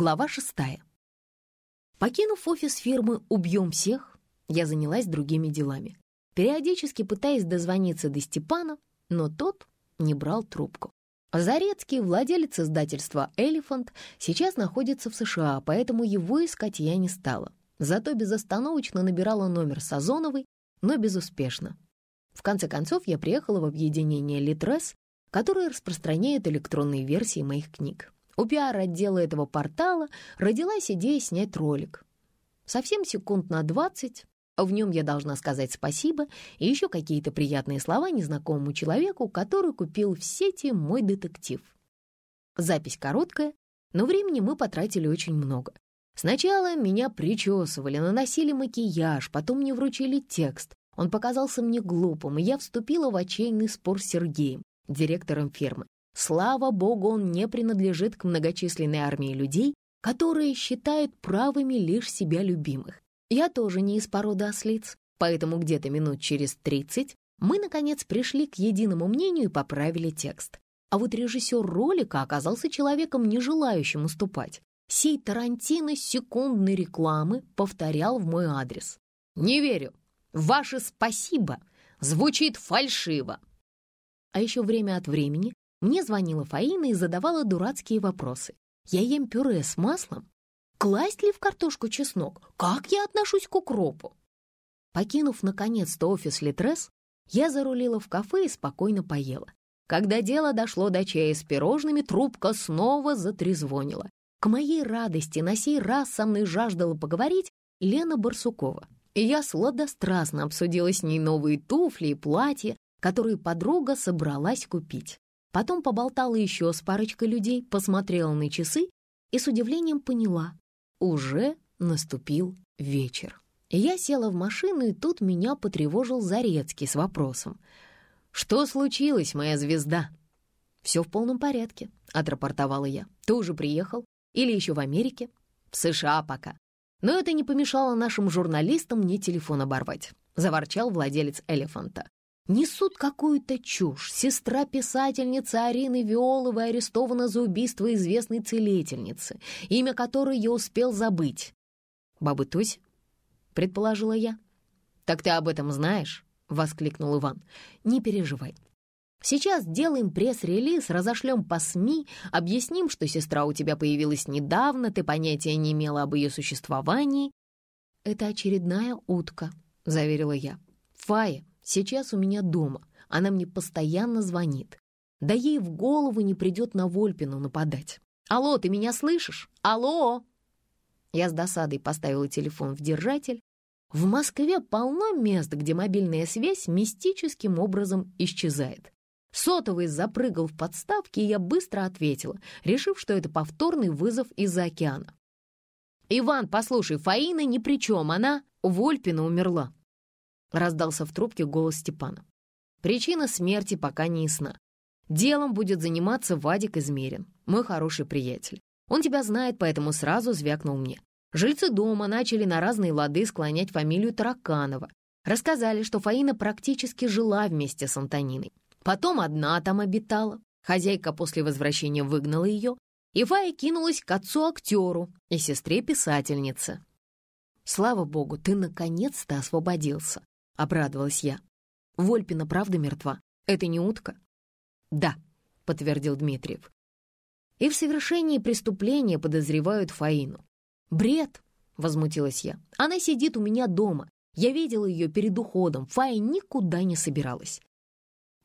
Глава шестая. Покинув офис фирмы «Убьем всех», я занялась другими делами, периодически пытаясь дозвониться до Степана, но тот не брал трубку. Зарецкий, владелец издательства «Элефант», сейчас находится в США, поэтому его искать я не стала. Зато безостановочно набирала номер Сазоновой, но безуспешно. В конце концов, я приехала в объединение «Литрес», которое распространяет электронные версии моих книг. У пиар-отдела этого портала родилась идея снять ролик. Совсем секунд на 20, в нем я должна сказать спасибо и еще какие-то приятные слова незнакомому человеку, который купил в сети мой детектив. Запись короткая, но времени мы потратили очень много. Сначала меня причесывали, наносили макияж, потом мне вручили текст. Он показался мне глупым, и я вступила в отчаянный спор с Сергеем, директором фирмы. Слава богу, он не принадлежит к многочисленной армии людей, которые считают правыми лишь себя любимых. Я тоже не из породы ослиц, поэтому где-то минут через тридцать мы, наконец, пришли к единому мнению и поправили текст. А вот режиссер ролика оказался человеком, не желающим уступать. Сей Тарантино секундной рекламы повторял в мой адрес. «Не верю. Ваше спасибо звучит фальшиво». А еще время от времени мне звонила Фаина и задавала дурацкие вопросы. Я ем пюре с маслом? Класть ли в картошку чеснок? Как я отношусь к укропу? Покинув, наконец-то, офис Литрес, я зарулила в кафе и спокойно поела. Когда дело дошло до чая с пирожными, трубка снова затрезвонила. К моей радости на сей раз со мной жаждала поговорить Лена Барсукова. И я сладострастно обсудила с ней новые туфли и платья, которые подруга собралась купить. Потом поболтала еще с парочкой людей, посмотрела на часы и с удивлением поняла — уже наступил вечер. Я села в машину, и тут меня потревожил Зарецкий с вопросом. «Что случилось, моя звезда?» «Все в полном порядке», — отрапортовала я. «Ты уже приехал? Или еще в Америке?» «В США пока». Но это не помешало нашим журналистам мне телефон оборвать, — заворчал владелец «Элефанта». Несут какую-то чушь. Сестра писательницы Арины Виоловой арестована за убийство известной целительницы, имя которой я успел забыть. «Бабы Тусь?» — предположила я. «Так ты об этом знаешь?» — воскликнул Иван. «Не переживай. Сейчас сделаем пресс-релиз, разошлем по СМИ, объясним, что сестра у тебя появилась недавно, ты понятия не имела об ее существовании». «Это очередная утка», — заверила я. «Фая, Сейчас у меня дома. Она мне постоянно звонит. Да ей в голову не придет на Вольпину нападать. «Алло, ты меня слышишь? Алло!» Я с досадой поставила телефон в держатель. В Москве полно мест, где мобильная связь мистическим образом исчезает. Сотовый запрыгал в подставке, и я быстро ответила, решив, что это повторный вызов из-за океана. «Иван, послушай, Фаина ни при чем, она...» Вольпина умерла. — раздался в трубке голос Степана. «Причина смерти пока не ясна. Делом будет заниматься Вадик Измерин, мой хороший приятель. Он тебя знает, поэтому сразу звякнул мне. Жильцы дома начали на разные лады склонять фамилию Тараканова. Рассказали, что Фаина практически жила вместе с Антониной. Потом одна там обитала. Хозяйка после возвращения выгнала ее, и Фая кинулась к отцу-актеру и сестре-писательнице. «Слава богу, ты наконец-то освободился», обрадовалась я. Вольпина правда мертва? Это не утка? Да, подтвердил Дмитриев. И в совершении преступления подозревают Фаину. Бред, возмутилась я. Она сидит у меня дома. Я видела ее перед уходом. Фая никуда не собиралась.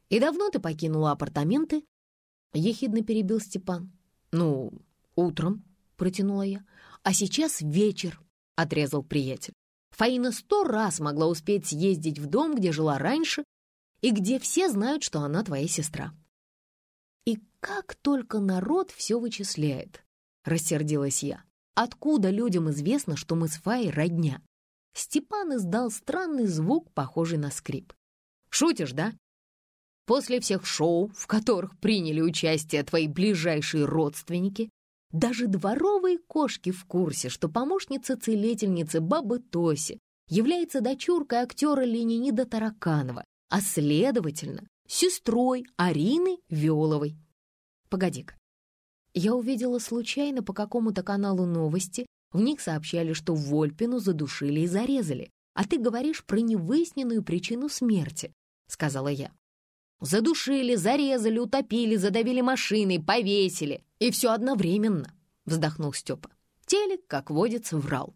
«И давно ты покинула апартаменты?» — ехидно перебил Степан. «Ну, утром», — протянула я. «А сейчас вечер», — отрезал приятель. Фаина сто раз могла успеть съездить в дом, где жила раньше, и где все знают, что она твоя сестра. И как только народ все вычисляет, рассердилась я. Откуда людям известно, что мы с Фаей родня? Степан издал странный звук, похожий на скрип. Шутишь, да? После всех шоу, в которых приняли участие твои ближайшие родственники, даже дворовые кошки в курсе, что помощница целительницы Бабы Тоси является дочуркой актера Ленинида Тараканова, а, следовательно, сестрой Арины Виоловой. Погоди-ка, Я увидела случайно по какому-то каналу новости. В них сообщали, что Вольпину задушили и зарезали. А ты говоришь про невыясненную причину смерти, — сказала я. Задушили, зарезали, утопили, задавили машиной, повесили. И все одновременно, — вздохнул Степа. Телек, как водится, врал.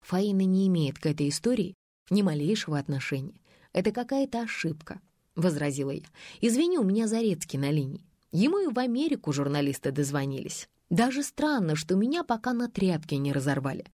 Фаина не имеет к этой истории ни малейшего отношения. Это какая-то ошибка, — возразила я. Извини, у меня Зарецкий на линии. Ему и в Америку журналисты дозвонились. Даже странно, что меня пока на тряпке не разорвали.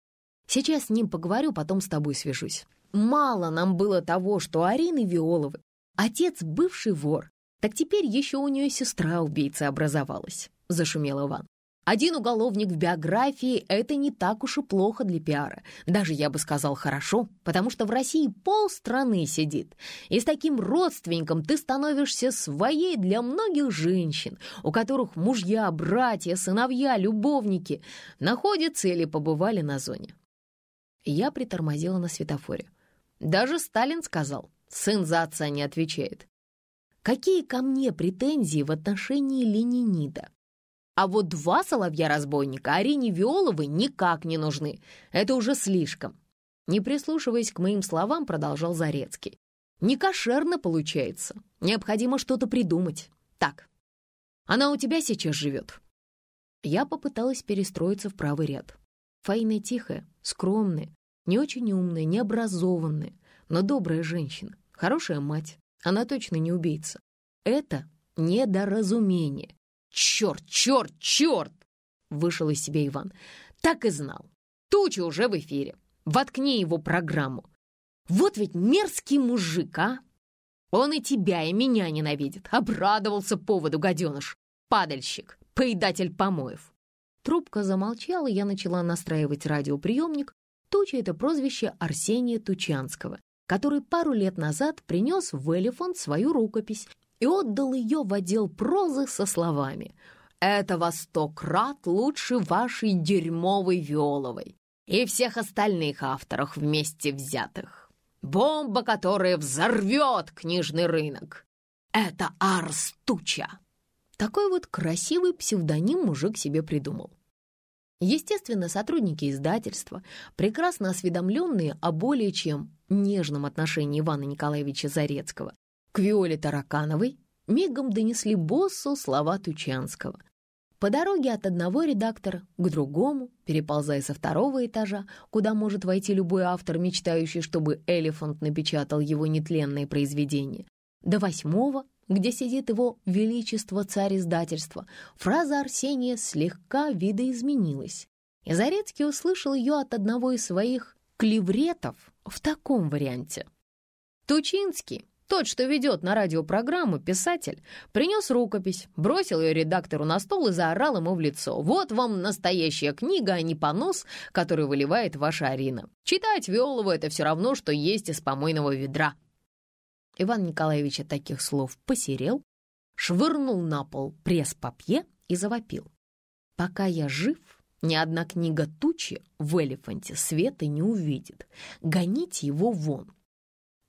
Сейчас с ним поговорю, потом с тобой свяжусь. Мало нам было того, что Арины Виоловой отец бывший вор, так теперь еще у нее сестра убийца образовалась, зашумел Иван. Один уголовник в биографии — это не так уж и плохо для пиара. Даже, я бы сказал, хорошо, потому что в России полстраны сидит. И с таким родственником ты становишься своей для многих женщин, у которых мужья, братья, сыновья, любовники находятся или побывали на зоне. Я притормозила на светофоре. Даже Сталин сказал, сын за отца не отвечает. Какие ко мне претензии в отношении Ленинида? А вот два соловья-разбойника Арине Виоловой никак не нужны. Это уже слишком. Не прислушиваясь к моим словам, продолжал Зарецкий. Не кошерно получается. Необходимо что-то придумать. Так, она у тебя сейчас живет. Я попыталась перестроиться в правый ряд. Фаина тихая, скромная, не очень умная, необразованная, но добрая женщина, хорошая мать. Она точно не убийца. Это недоразумение. «Черт, черт, черт!» — вышел из себя Иван. «Так и знал. Туча уже в эфире. Воткни его программу. Вот ведь мерзкий мужик, а! Он и тебя, и меня ненавидит. Обрадовался поводу, гаденыш. Падальщик, поедатель помоев». Трубка замолчала, я начала настраивать радиоприемник. Туча — это прозвище Арсения Тучанского, который пару лет назад принес в Элефант свою рукопись и отдал ее в отдел прозы со словами «Это во сто крат лучше вашей дерьмовой Виоловой и всех остальных авторов вместе взятых. Бомба, которая взорвет книжный рынок. Это Арстуча». Такой вот красивый псевдоним мужик себе придумал. Естественно, сотрудники издательства, прекрасно осведомленные о более чем нежном отношении Ивана Николаевича Зарецкого, к Виоле Таракановой мигом донесли боссу слова Тучанского. По дороге от одного редактора к другому, переползая со второго этажа, куда может войти любой автор, мечтающий, чтобы «Элефант» напечатал его нетленное произведение, до восьмого, где сидит его величество царь издательства, фраза Арсения слегка видоизменилась. И Зарецкий услышал ее от одного из своих клевретов в таком варианте. Тучинский тот, что ведет на радиопрограмму, писатель, принес рукопись, бросил ее редактору на стол и заорал ему в лицо. «Вот вам настоящая книга, а не понос, который выливает ваша Арина. Читать Виолову — это все равно, что есть из помойного ведра». Иван Николаевич от таких слов посерел, швырнул на пол пресс-папье и завопил. «Пока я жив, ни одна книга тучи в «Элефанте» света не увидит. Гоните его вон,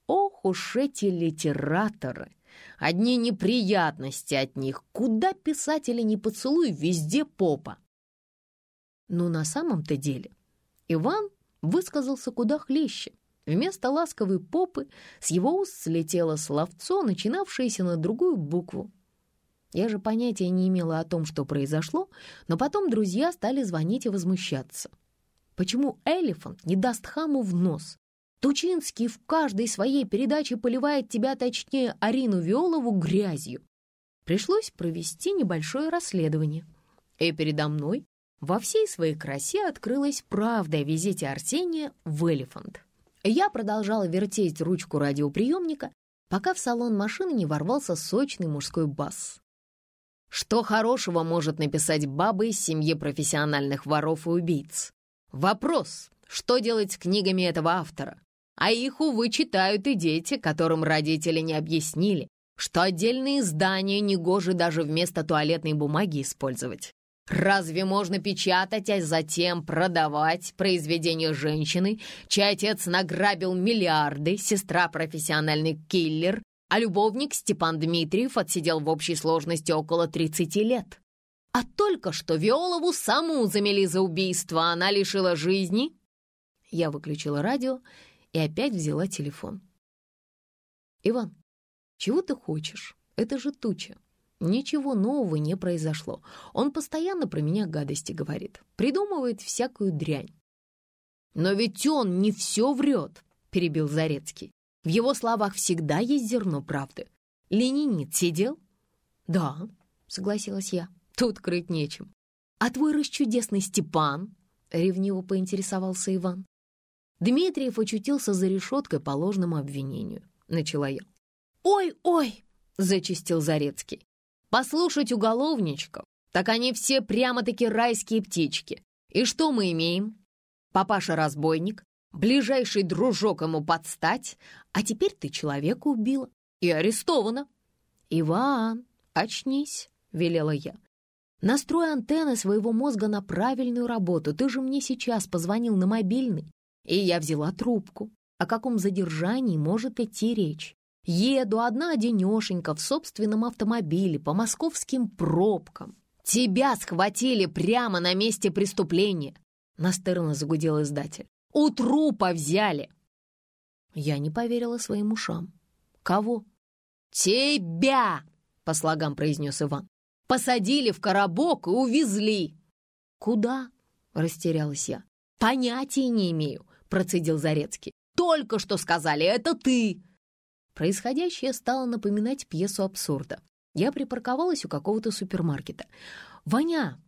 Ох уж эти литераторы! Одни неприятности от них. Куда писатели не поцелуй, везде попа. Но на самом-то деле Иван высказался куда хлеще. Вместо ласковой попы с его уст слетело словцо, начинавшееся на другую букву. Я же понятия не имела о том, что произошло, но потом друзья стали звонить и возмущаться. Почему Элефант не даст хаму в нос? Тучинский в каждой своей передаче поливает тебя, точнее, Арину Виолову, грязью. Пришлось провести небольшое расследование. И передо мной во всей своей красе открылась правда о визите Арсения в Элефант. Я продолжала вертеть ручку радиоприемника, пока в салон машины не ворвался сочный мужской бас. Что хорошего может написать баба из семьи профессиональных воров и убийц? Вопрос, что делать с книгами этого автора? А их, увы, читают и дети, которым родители не объяснили, что отдельные издания негоже даже вместо туалетной бумаги использовать. Разве можно печатать, а затем продавать произведения женщины, чей отец награбил миллиарды, сестра профессиональный киллер, а любовник Степан Дмитриев отсидел в общей сложности около 30 лет? А только что Виолову саму замели за убийство, она лишила жизни. Я выключила радио и опять взяла телефон. «Иван, чего ты хочешь? Это же туча. Ничего нового не произошло. Он постоянно про меня гадости говорит, придумывает всякую дрянь. «Но ведь он не все врет», — перебил Зарецкий. «В его словах всегда есть зерно правды. Ленинит сидел?» «Да», — согласилась я, — «тут крыть нечем». «А твой расчудесный Степан?» — ревниво поинтересовался Иван. Дмитриев очутился за решеткой по ложному обвинению. Начала я. «Ой, ой!» — зачистил Зарецкий. «Послушать уголовничков, так они все прямо-таки райские птички. И что мы имеем? Папаша-разбойник, ближайший дружок ему подстать, а теперь ты человека убила и арестована». «Иван, очнись!» — велела я. «Настрой антенны своего мозга на правильную работу. Ты же мне сейчас позвонил на мобильный, и я взяла трубку. О каком задержании может идти речь? Еду одна-одинешенька в собственном автомобиле по московским пробкам. Тебя схватили прямо на месте преступления!» Настырно загудел издатель. «У трупа взяли!» Я не поверила своим ушам. «Кого?» «Тебя!» — по слогам произнес Иван. «Посадили в коробок и увезли!» «Куда?» — растерялась я. «Понятия не имею», — процедил Зарецкий. «Только что сказали, это ты!» Происходящее стало напоминать пьесу абсурда. Я припарковалась у какого-то супермаркета. «Ваня,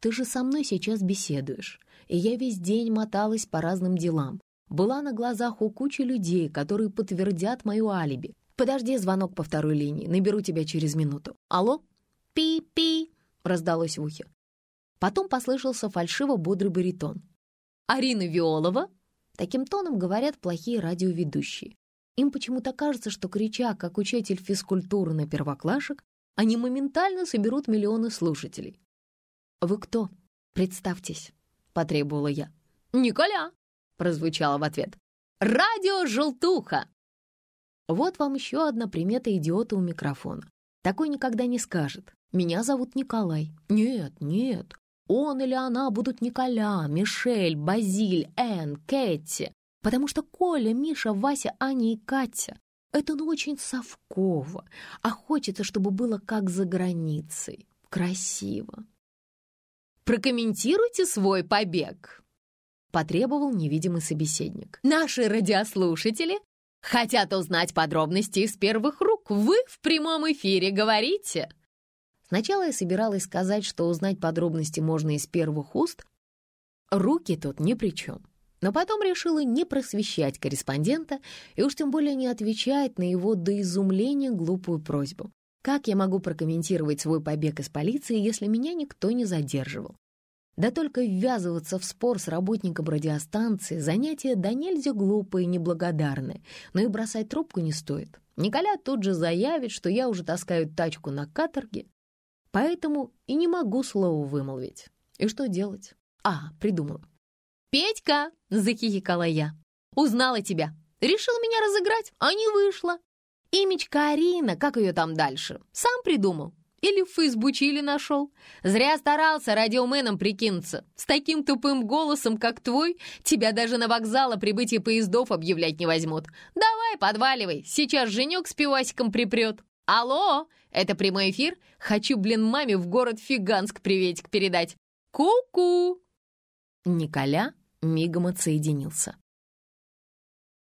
ты же со мной сейчас беседуешь, и я весь день моталась по разным делам. Была на глазах у кучи людей, которые подтвердят мою алиби. Подожди звонок по второй линии, наберу тебя через минуту. Алло? Пи-пи!» — раздалось в ухе. Потом послышался фальшиво-бодрый баритон. «Арина Виолова?» Таким тоном говорят плохие радиоведущие. Им почему-то кажется, что крича, как учитель физкультуры на первоклашек, они моментально соберут миллионы слушателей. «Вы кто? Представьтесь», — потребовала я. «Николя!» — прозвучало в ответ. «Радио «Желтуха». Вот вам еще одна примета идиота у микрофона. Такой никогда не скажет. «Меня зовут Николай». Нет, нет. Он или она будут Николя, Мишель, Базиль, Энн, Кэти. Потому что Коля, Миша, Вася, Аня и Катя — это ну очень совково. А хочется, чтобы было как за границей. Красиво. Прокомментируйте свой побег!» Потребовал невидимый собеседник. «Наши радиослушатели хотят узнать подробности из первых рук. Вы в прямом эфире говорите!» Сначала я собиралась сказать, что узнать подробности можно из первых уст. Руки тут ни при чем. Но потом решила не просвещать корреспондента и уж тем более не отвечать на его до изумления глупую просьбу. Как я могу прокомментировать свой побег из полиции, если меня никто не задерживал? Да только ввязываться в спор с работником радиостанции — занятие да нельзя глупое и неблагодарное, но и бросать трубку не стоит. Николя тут же заявит, что я уже таскаю тачку на каторге, поэтому и не могу слова вымолвить. И что делать? А, придумала. «Петька!» — захихикала я. «Узнала тебя. Решил меня разыграть, а не вышло. Имечка Арина, как ее там дальше? Сам придумал? Или в Фейсбуче или нашел? Зря старался радиоменом прикинуться. С таким тупым голосом, как твой, тебя даже на вокзал о прибытии поездов объявлять не возьмут. Давай, подваливай, сейчас Женек с пивасиком припрет. Алло, это прямой эфир? Хочу, блин, маме в город Фиганск приветик передать. Ку-ку!» Николя мигом отсоединился.